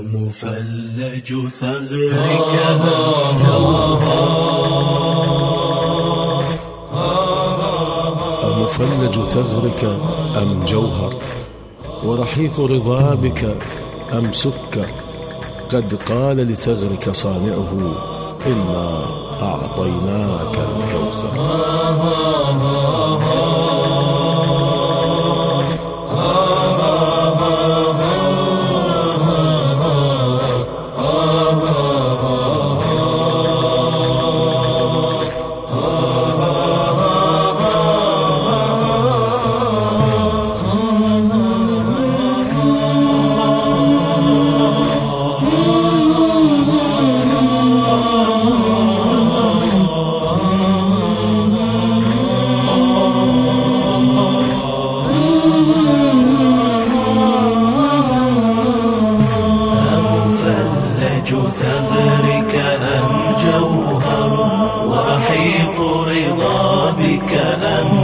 مفلج ثغرك. أمفلج ثغرك أم جوهر؟ ورحيق رضابك أم سكر؟ قد قال لثغرك صانعه إنا أعطيناك الكوثر.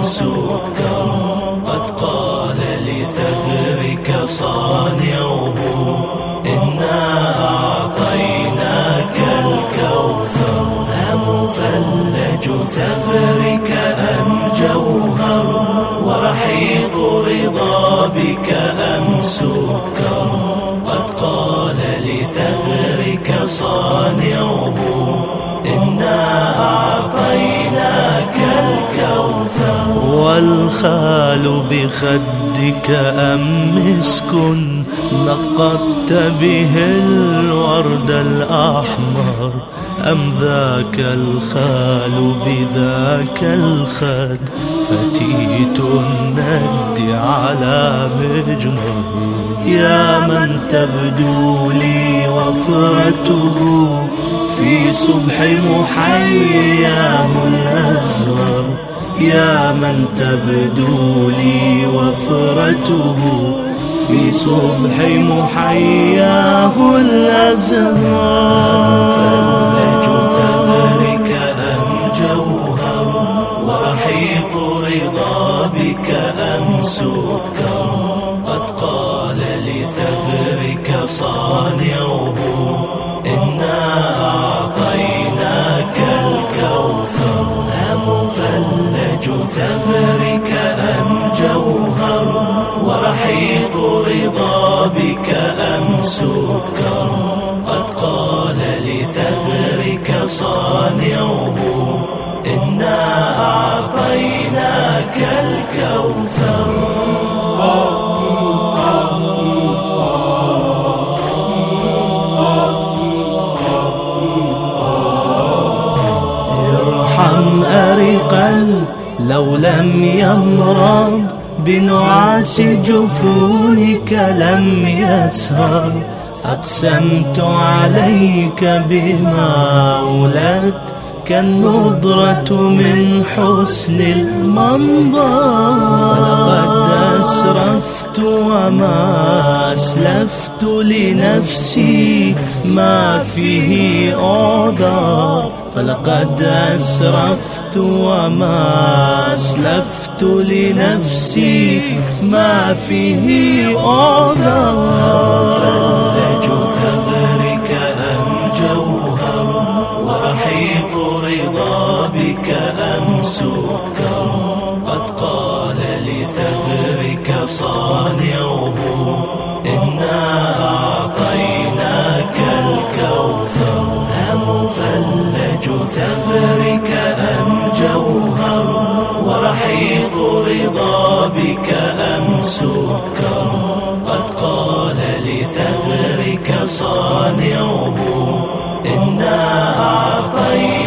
سكر قد قال لثغرك صانعه إنا أعطيناك الكوثر. أمفلج ثغرك أم جوهر ورحيق رضا بك أم سكر. قد قال لثغرك صانعه والخال بخدك أم مسك نقضت به الورد الأحمر؟ أم ذاك الخال بذاك الخد فتيت الند على مجمر؟ يا من تبدو لي وفرته في صبح محياه الأزهر يا من تبدو لي وفرته في صبح محياه الأزهار فلج ثغرك أم جوهر ورحيق رضا بك أم سكر قد قال لثغرك صانعه صانعه إنا أعطيناك الكوثر. ارحم أرقا لو لم يمرض بنعاس جفونك لم يسهر. أقسمت عليك بما ولدت كالنضرة من حسن المنظر. فلقد أسرفت وما أسلفت لنفسي ما فيه أعذر فلقد أسرفت وما أسلفت لنفسي ما فيه أعذر صانعه إنا أعطيناك الكوثر أمفلج ثغرك أم جوهر ورحيق رضا بك أم سكر. قد قال لثغرك صانعه إنا أعطيناك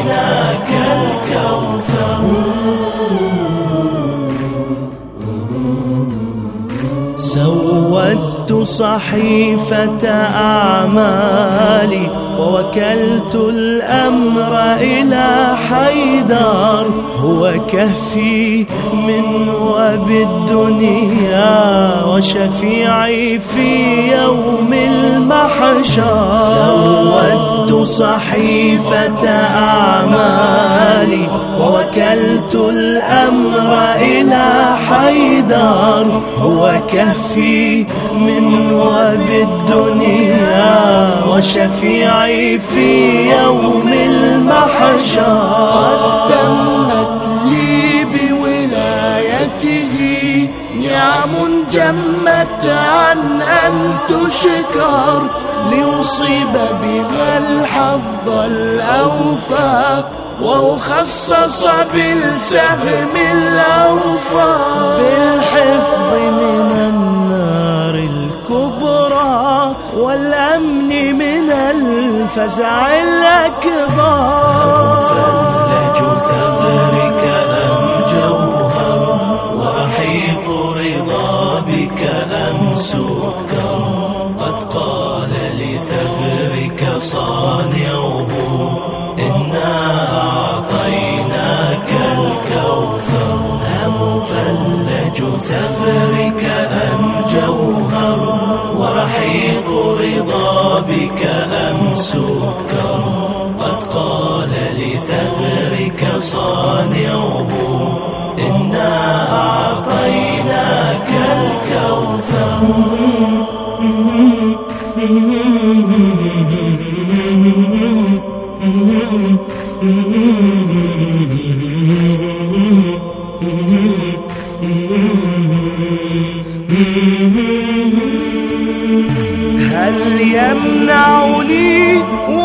سودت صحيفة أعمالي ووكلت الأمر إلى حيدر هو كفي من وبالدنيا وشفيعي في يوم المحشر. سودت صحيفة أعمالي ووكلت حيدر هو كفي من وبالدنيا وشفيعي في يوم المحشر. تمت لي بولايته نعم جمت عن أن تشكر ليصيب بها الحظ الأوفى وأخصص بالسهم الأوفى بالحفظ من النار الكبرى والأمن من الفزع الأكبر. فلج ثغرك أم جوهر ورحيق رضا بك أم سكر قد قال لثغرك صانعه ثغرك أم جوهر ورحيق رضا بك أم سكر؟ قد قال لثغرك صانعه إنا أعطيناك الكوثر.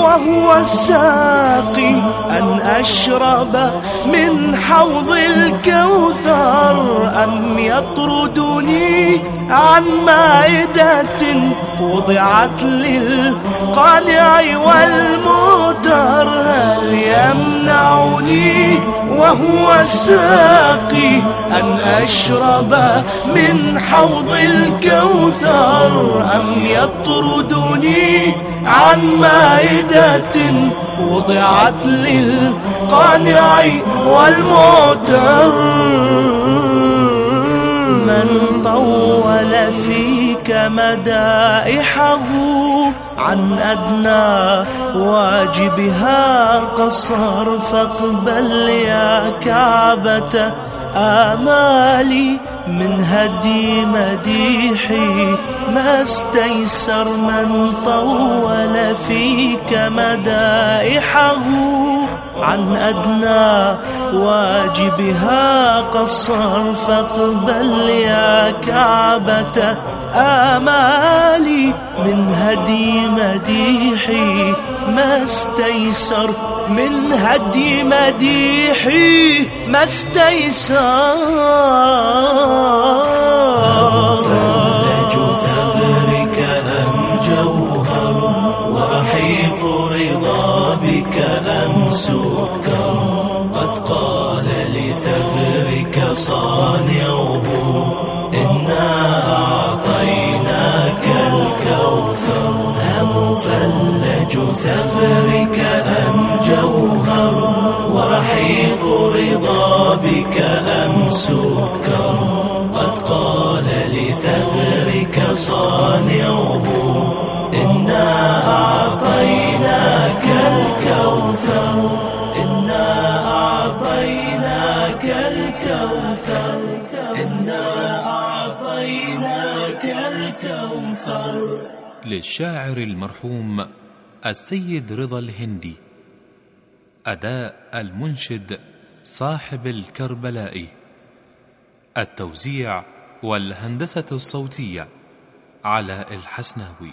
وهو الساقي أن أشرب من حوض الكوثر أم يطردني عن مائدة وضعت للقانع والمدر هل يمنعني وهو الساقي أن أشرب من حوض الكوثر أم يطردني عن مائدة وضعت للقانع والمعتر. من طول فيك مدائحه عن أدنى واجبها قصر فاقبل يا كعبة آمالي من هدي مديحي ما استيسر من طول فيك مدائحه عن أدنى واجبها قصر فاقبل يا كعبة آمالي من هدي مديحي ما استيسر من هدي مديحي ما استيسر. لثغرك صانعه إنا أعطيناك الكوثر أم فلج ثغرك أم جوهر ورحيق رضا بك أم سكر. قد قال لثغرك صانعه. للشاعر المرحوم السيد رضا الهندي. أداء المنشد صاحب الكربلائي. التوزيع والهندسة الصوتية علاء الحسناوي.